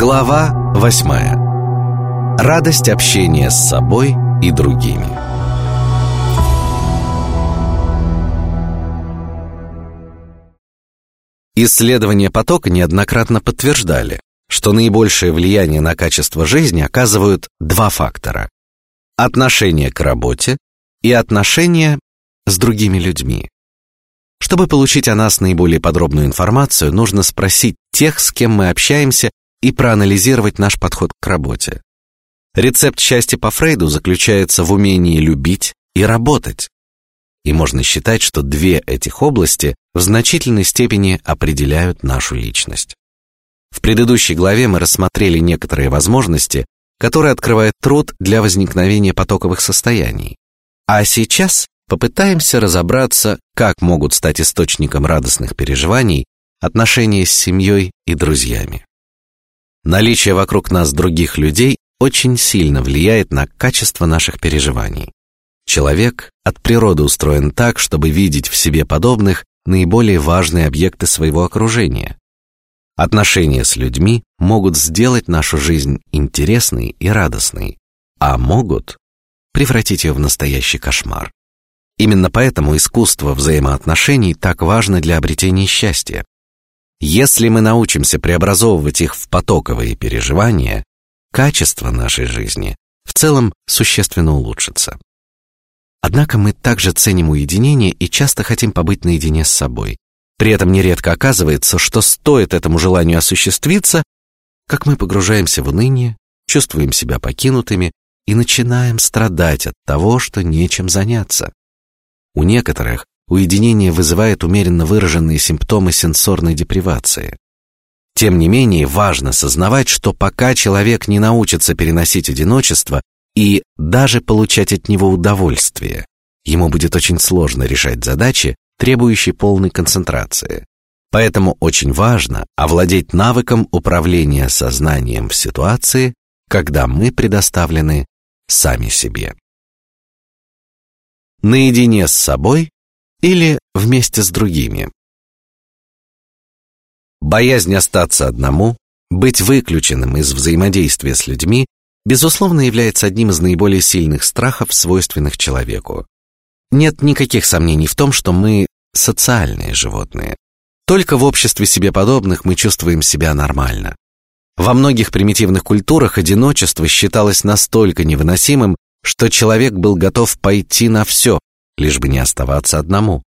Глава восьмая. Радость общения с собой и другими. Исследования потока неоднократно подтверждали, что наибольшее влияние на качество жизни оказывают два фактора: отношение к работе и отношение с другими людьми. Чтобы получить о нас наиболее подробную информацию, нужно спросить тех, с кем мы общаемся, и проанализировать наш подход к работе. Рецепт счастья по Фрейду заключается в умении любить и работать. И можно считать, что две этих области в значительной степени определяют нашу личность. В предыдущей главе мы рассмотрели некоторые возможности, которые открывает труд для возникновения потоковых состояний. А сейчас попытаемся разобраться, как могут стать источником радостных переживаний отношения с семьей и друзьями. Наличие вокруг нас других людей очень сильно влияет на качество наших переживаний. Человек от природы устроен так, чтобы видеть в себе подобных наиболее важные объекты своего окружения. Отношения с людьми могут сделать нашу жизнь интересной и радостной, а могут превратить ее в настоящий кошмар. Именно поэтому искусство взаимоотношений так важно для обретения счастья. Если мы научимся преобразовывать их в потоковые переживания, качество нашей жизни в целом существенно улучшится. Однако мы также ценим уединение и часто хотим побыть наедине с собой. При этом нередко оказывается, что стоит этому желанию осуществиться, как мы погружаемся в уныние, чувствуем себя покинутыми и начинаем страдать от того, что нечем заняться. У некоторых уединение вызывает умеренно выраженные симптомы сенсорной депривации. Тем не менее, важно сознавать, что пока человек не научится переносить одиночество и даже получать от него удовольствие, ему будет очень сложно решать задачи, требующие полной концентрации. Поэтому очень важно овладеть навыком управления сознанием в ситуации, когда мы предоставлены сами себе. Наедине с собой или вместе с другими. Боязнь остаться одному, быть выключенным из взаимодействия с людьми, безусловно, является одним из наиболее сильных страхов, свойственных человеку. Нет никаких сомнений в том, что мы социальные животные. Только в обществе себе подобных мы чувствуем себя нормально. Во многих примитивных культурах одиночество считалось настолько невыносимым, что человек был готов пойти на все, лишь бы не оставаться одному.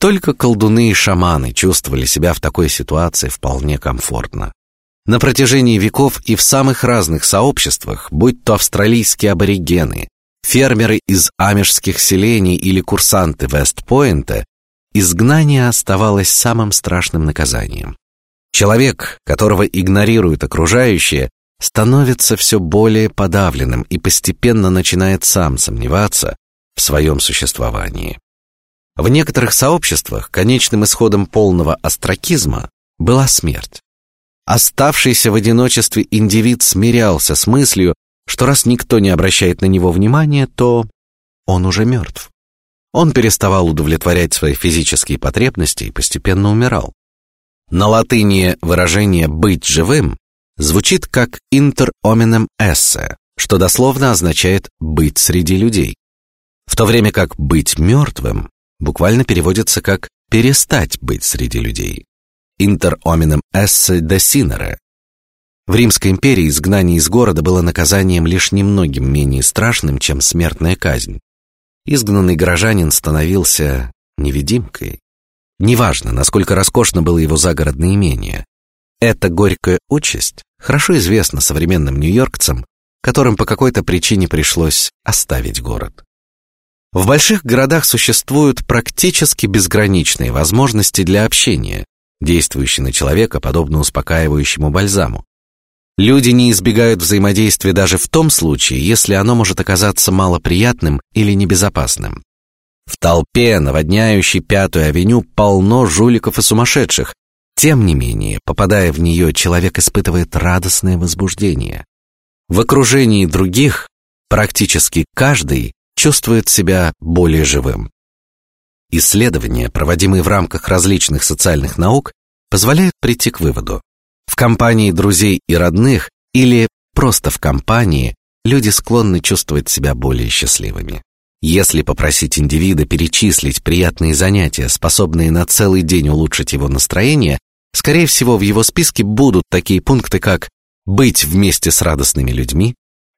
Только колдуны и шаманы чувствовали себя в такой ситуации вполне комфортно. На протяжении веков и в самых разных сообществах, будь то австралийские аборигены, фермеры из амежских селений или курсанты Вестпойнта, изгнание оставалось самым страшным наказанием. Человек, которого игнорируют окружающие, становится все более подавленным и постепенно начинает сам сомневаться, в своем существовании. В некоторых сообществах конечным исходом полного остракизма была смерть. Оставшийся в одиночестве индивид смирялся с мыслью, что раз никто не обращает на него внимания, то он уже мертв. Он переставал удовлетворять свои физические потребности и постепенно умирал. На латыни выражение «быть живым» звучит как «inter hominem esse», что дословно означает «быть среди людей» в то время как быть мертвым буквально переводится как перестать быть среди людей. Inter hominem esse desinere. В Римской империи изгнание из города было наказанием лишь немногим менее страшным, чем смертная казнь. Изгнанный горожанин становился невидимкой. Неважно, насколько роскошно было его загородное имение. Эта горькая участь хорошо известна современным нью-йоркцам, которым по какой-то причине пришлось оставить город. В больших городах существуют практически безграничные возможности для общения, действующие на человека подобно успокаивающему бальзаму. Люди не избегают взаимодействия даже в том случае, если оно может оказаться малоприятным или небезопасным. В толпе, наводняющей Пятую авеню, полно жуликов и сумасшедших. Тем не менее, попадая в нее, человек испытывает радостное возбуждение. В окружении других практически каждый чувствует себя более живым. Исследования, проводимые в рамках различных социальных наук, позволяют прийти к выводу: В компании друзей и родных или просто в компании люди склонны чувствовать себя более счастливыми. Если попросить индивида перечислить приятные занятия, способные на целый день улучшить его настроение, скорее всего в его списке будут такие пункты, как быть вместе с радостными людьми,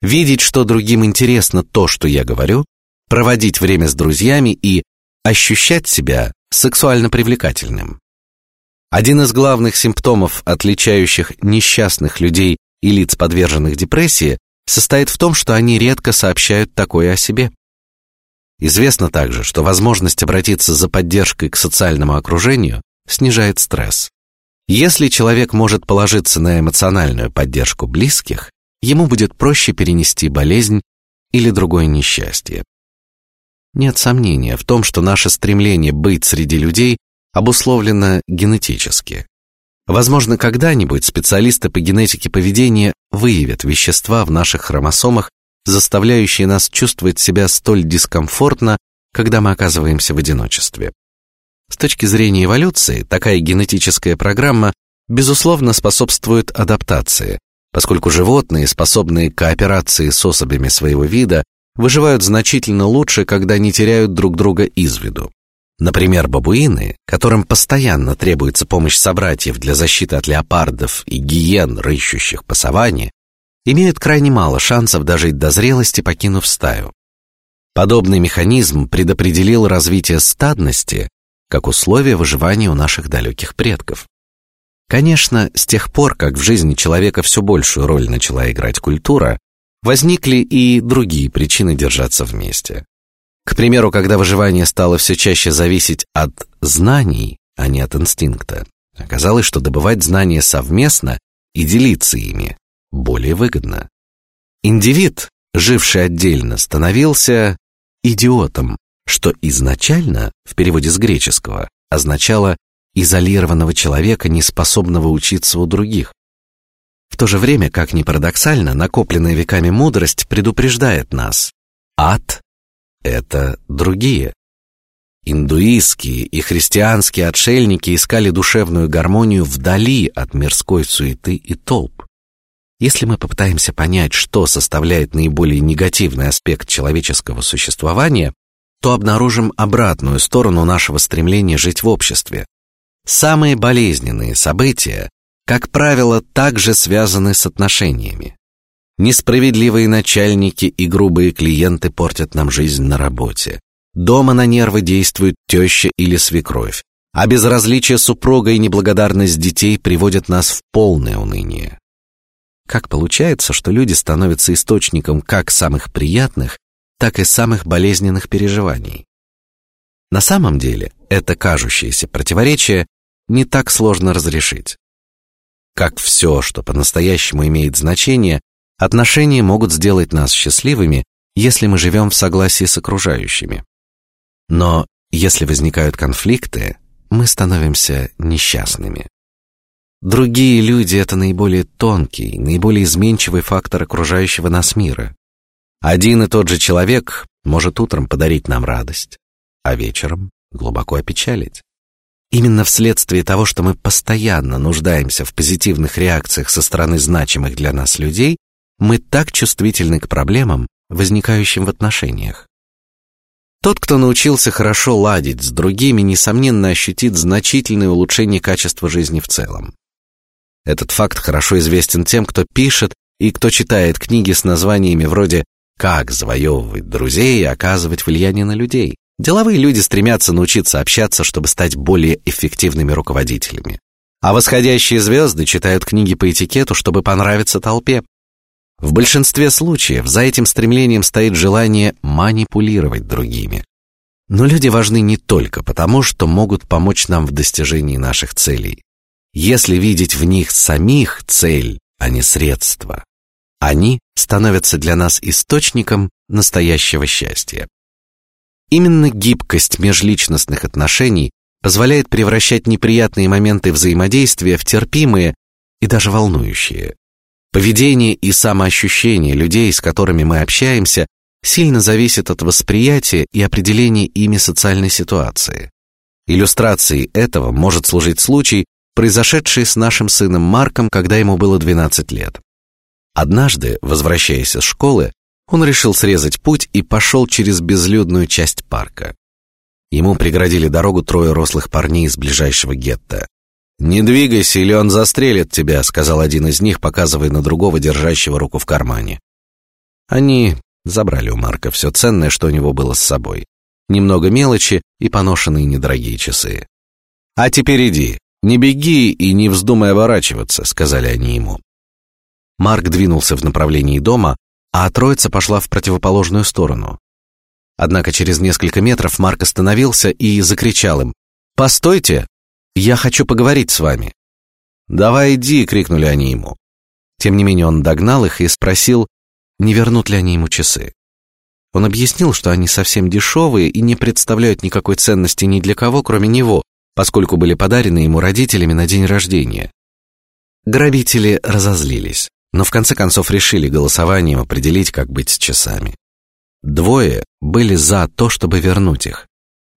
видеть, что другим интересно то, что я говорю, проводить время с друзьями и ощущать себя сексуально привлекательным. Один из главных симптомов, отличающих несчастных людей и лиц, подверженных депрессии, состоит в том, что они редко сообщают такое о себе. Известно также, что возможность обратиться за поддержкой к социальному окружению снижает стресс. Если человек может положиться на эмоциональную поддержку близких, ему будет проще перенести болезнь или другое несчастье. Нет сомнения в том, что наше стремление быть среди людей обусловлено генетически. Возможно, когда-нибудь специалисты по генетике поведения выявят вещества в наших хромосомах, заставляющие нас чувствовать себя столь дискомфортно, когда мы оказываемся в одиночестве. С точки зрения эволюции, такая генетическая программа безусловно способствует адаптации, поскольку животные, способные к кооперации с особями своего вида, выживают значительно лучше, когда не теряют друг друга из виду. Например, бабуины, которым постоянно требуется помощь собратьев для защиты от леопардов и гиен, рыщущих по саванне, имеют крайне мало шансов дожить до зрелости, покинув стаю. Подобный механизм предопределил развитие стадности как условие выживания у наших далеких предков. Конечно, с тех пор, как в жизни человека все большую роль начала играть культура, возникли и другие причины держаться вместе. К примеру, когда выживание стало все чаще зависеть от знаний, а не от инстинкта, оказалось, что добывать знания совместно и делиться ими более выгодно. Индивид, живший отдельно, становился идиотом, что изначально в переводе с греческого означало изолированного человека, не способного учиться у других. В то же время, как ни парадоксально, накопленная веками мудрость предупреждает нас: ад – это другие. Индуистские и христианские отшельники искали душевную гармонию вдали от мирской суеты и толп. Если мы попытаемся понять, что составляет наиболее негативный аспект человеческого существования, то обнаружим обратную сторону нашего стремления жить в обществе. Самые болезненные события, как правило, также связаны с отношениями. Несправедливые начальники и грубые клиенты портят нам жизнь на работе. Дома на нервы действует теща или свекровь, а безразличие супруга и неблагодарность детей приводят нас в полное уныние. Как получается, что люди становятся источником как самых приятных, так и самых болезненных переживаний? На самом деле, это кажущееся противоречие не так сложно разрешить. Как все, что по-настоящему имеет значение, отношения могут сделать нас счастливыми, если мы живем в согласии с окружающими. Но если возникают конфликты, мы становимся несчастными. Другие люди – это наиболее тонкий, наиболее изменчивый фактор окружающего нас мира. Один и тот же человек может утром подарить нам радость, а вечером глубоко опечалить. Именно вследствие того, что мы постоянно нуждаемся в позитивных реакциях со стороны значимых для нас людей, мы так чувствительны к проблемам, возникающим в отношениях. Тот, кто научился хорошо ладить с другими, несомненно ощутит значительное улучшение качества жизни в целом. Этот факт хорошо известен тем, кто пишет и кто читает книги с названиями вроде «Как завоевывать друзей и оказывать влияние на людей». Деловые люди стремятся научиться общаться, чтобы стать более эффективными руководителями. А восходящие звезды читают книги по этикету, чтобы понравиться толпе. В большинстве случаев за этим стремлением стоит желание манипулировать другими. Но люди важны не только потому, что могут помочь нам в достижении наших целей если видеть в них самих цель, а не средство. Они становятся для нас источником настоящего счастья. Именно гибкость межличностных отношений позволяет превращать неприятные моменты взаимодействия в терпимые и даже волнующие. Поведение и самоощущение людей, с которыми мы общаемся, сильно зависит от восприятия и определения ими социальной ситуации. Иллюстрацией этого может служить случай, произошедшие с нашим сыном Марком, когда ему было 12 лет. Однажды, возвращаясь из школы, он решил срезать путь и пошел через безлюдную часть парка. Ему преградили дорогу трое рослых парней из ближайшего гетто. Не двигайся, или он застрелит тебя, сказал один из них, показывая на другого, держащего руку в кармане. Они забрали у Марка все ценное, что у него было с собой, немного мелочи и поношенные недорогие часы. А теперь иди, не беги и не вздумай оборачиваться, сказали они ему. Марк двинулся в направлении дома, а троица пошла в противоположную сторону. Однако через несколько метров Марк остановился и закричал им: "Постойте! Я хочу поговорить с вами!" "Давай иди!" крикнули они ему. Тем не менее он догнал их и спросил, не вернут ли они ему часы. Он объяснил, что они совсем дешевые и не представляют никакой ценности ни для кого, кроме него, поскольку были подарены ему родителями на день рождения. Грабители разозлились, но в конце концов решили голосованием определить, как быть с часами. Двое были за то, чтобы вернуть их,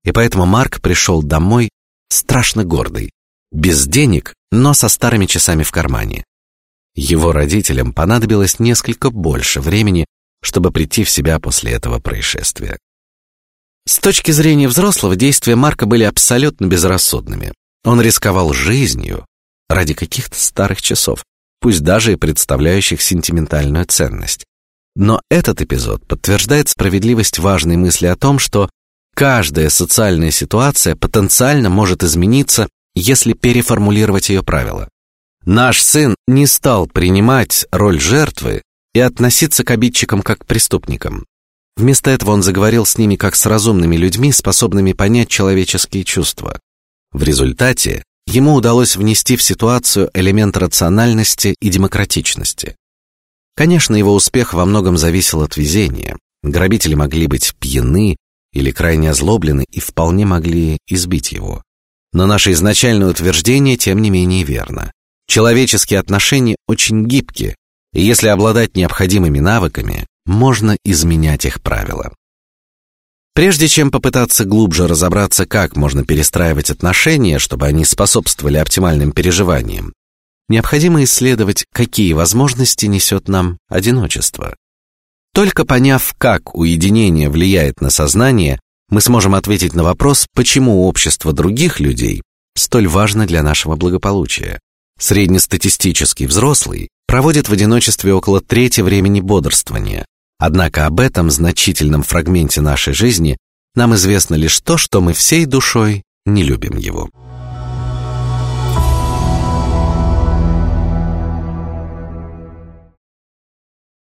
и поэтому Марк пришел домой страшно гордый, без денег, но со старыми часами в кармане. Его родителям понадобилось несколько больше времени, чтобы прийти в себя после этого происшествия. С точки зрения взрослого, действия Марка были абсолютно безрассудными. Он рисковал жизнью ради каких-то старых часов, пусть даже и представляющих сентиментальную ценность. Но этот эпизод подтверждает справедливость важной мысли о том, что каждая социальная ситуация потенциально может измениться, если переформулировать ее правила. Наш сын не стал принимать роль жертвы и относиться к обидчикам как к преступникам. Вместо этого он заговорил с ними как с разумными людьми, способными понять человеческие чувства. В результате ему удалось внести в ситуацию элемент рациональности и демократичности. Конечно, его успех во многом зависел от везения. Грабители могли быть пьяны или крайне озлоблены и вполне могли избить его. Но наше изначальное утверждение, тем не менее, верно. Человеческие отношения очень гибки, и если обладать необходимыми навыками, можно изменять их правила. Прежде чем попытаться глубже разобраться, как можно перестраивать отношения, чтобы они способствовали оптимальным переживаниям, необходимо исследовать, какие возможности несет нам одиночество. Только поняв, как уединение влияет на сознание, мы сможем ответить на вопрос, почему общество других людей столь важно для нашего благополучия. Среднестатистический взрослый проводит в одиночестве около трети времени бодрствования. Однако об этом значительном фрагменте нашей жизни нам известно лишь то, что мы всей душой не любим его.